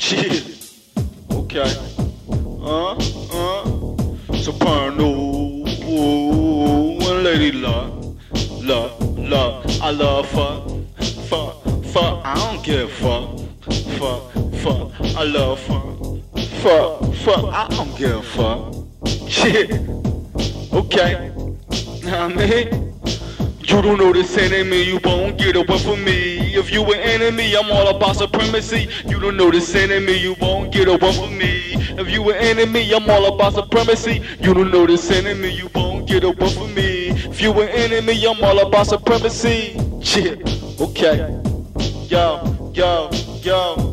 Shit. Okay. Uh, uh. Soprano. One lady love. Love, love. I love fuck. Fuck, fuck. I don't give a fuck. Fuck, fuck. I love fuck. Fuck, fuck. I don't give a fuck. Shit. Okay. What I? You don't know this enemy, you won't get away from me. If you an enemy, I'm all about supremacy. You don't know this enemy, you won't get away from me. If you an enemy, I'm all about supremacy. You don't know this enemy, you won't get away from me. If you an enemy, I'm all about supremacy. Shit, okay. Yo, yo, yo.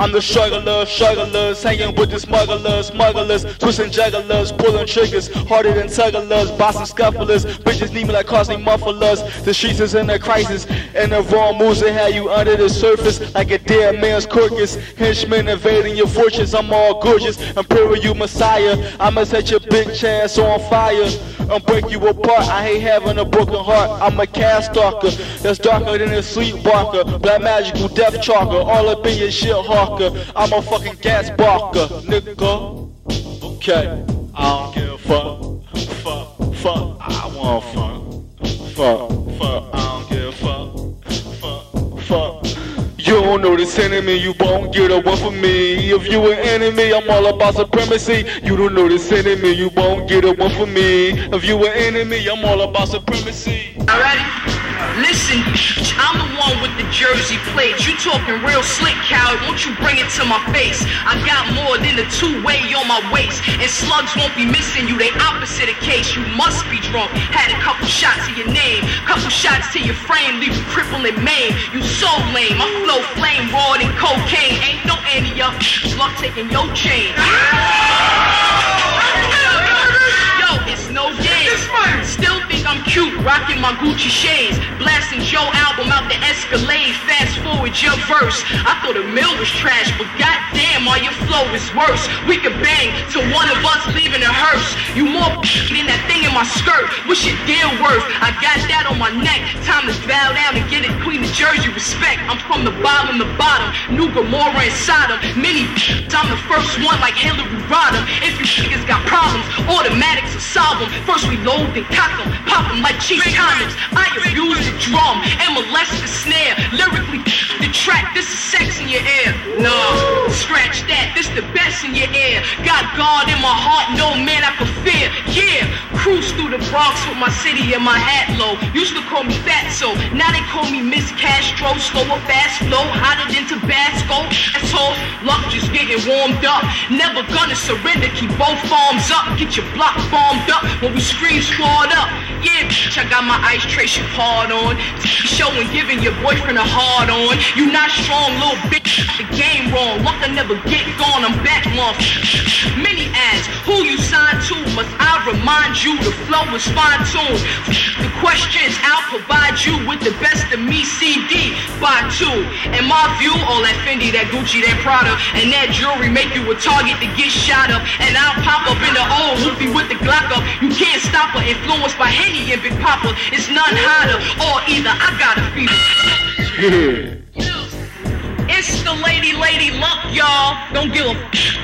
I'm the struggler, strugglers, hanging with the smugglers, smugglers, twisting jugglers, pulling triggers, harder than tugglers, bossing scufflers, bitches need me like costing mufflers. The streets is in a crisis, and the wrong moves that have you under the surface like a dead man's carcass. Henchmen invading your fortress, I'm all gorgeous, imperial messiah. I'ma set your bitch ass on fire and break you apart. I hate having a broken heart. I'm a cast stalker that's darker than a sleepwalker. Black magical death chalker, all up in your shit hawker. I'm a fucking gas barker, nigga. Okay, I don't give a fuck. Fuck, fuck, I want fuck. Fuck, fuck, I don't give a fuck. Fuck, fuck. You don't know this enemy, you won't get away from me. If you an enemy, I'm all about supremacy. You don't know this enemy, you won't get away from me. If you an enemy, I'm all about supremacy. Alright? Listen, I'm the one with jersey plates. You talking real slick, coward. Won't you bring it to my face? I got more than a two-way on my waist. And slugs won't be missing you. They opposite of case. You must be drunk. Had a couple shots to your name. Couple shots to your frame. Leave you crippled and maimed. You so lame. My flow flame raw than cocaine. Ain't no any of luck taking your chain. Rocking my Gucci shades, blasting Joe album out the Escalade. Fast forward your verse. I thought a mill was trash, but goddamn, all your flow is worse. We could bang to one of us leaving a hearse. You more than that in my skirt. What's your deal worth? I got that on my neck. Time to bow down and get it clean the jersey respect. I'm from the bottom, the bottom. New Gomorrah and Sodom. Many I'm the first one like Hillary Rodham. If you niggas got problems, automatics will solve them. First we load then cock them, pop them like cheap condoms. Drum and molest the snare. Lyrically, the track, this is sex in your ear. No, scratch that, this the best in your ear. Got God in my heart, no man I could fear. Yeah, cruise through the Bronx with my city and my hat low. Used to call me Fatso, now they call me Miss Castro. Slower, fast flow, hotter than Tabasco. That's all, luck just getting warmed up. Never gonna surrender, keep both arms up. Get your block bombed up when we scream squad up. Yeah, bitch, I got my ice trace you hard on. Showing giving your boyfriend a hard on. You not strong, little bitch. The game wrong. Luck I never get gone. I'm back long. Many ads. Who you signed to? Must I remind you the flow is fine tuned? The questions I'll provide you with the best of me CD by two. In my view, all that Fendi, that Gucci, that Prada, and that jewelry make you a target to get shot up. And I'll pop up in the influenced by Henny and Big Poppa. It's none hotter or either. I gotta it. Yeah. It's the lady, lady luck, y'all. Don't give a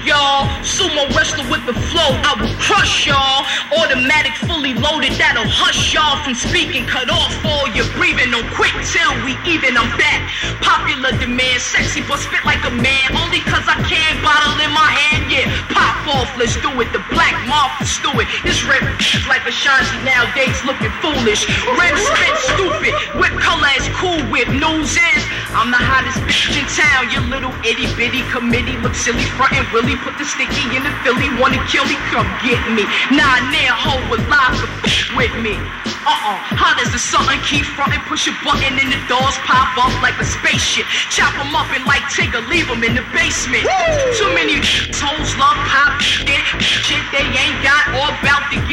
y'all. Sumo wrestler with the flow, I will crush y'all. Automatic, fully loaded, that'll hush y'all from speaking. Cut off all your breathing. Don't quit till we even. I'm back. Popular demand, sexy but spit like a man. Only cause I can, bottle in my hand, yeah. Pop off, let's do it. The black moth, let's do it. This red Ashanti nowadays looking foolish. Red spit stupid. Whip color is cool whip. News is I'm the hottest bitch in town. Your little itty bitty committee look silly, frontin' Willie. Put the sticky in the Philly, wanna kill me? Come get me. Nah, near hoe with live with me. Uh-uh, hot as the sun, keep frontin', push a button and the doors pop up like a spaceship. Chop 'em up and like Tigger, leave 'em in the basement. Too many toes love pop shit, shit they ain't got or about you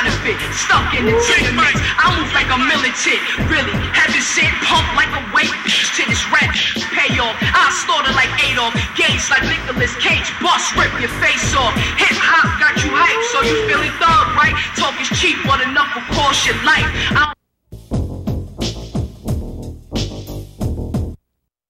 counterfeit. Stuck in the tenements, I move like a militant, really. Heaven sent, pump like a weight to this rap pay off. I slaughter like Adolf, Gates like Nicolas Cage, bust rip your face off. Hip hop got you hype, so you feeling thug, right? Talk is cheap, but enough will cost your life. I'm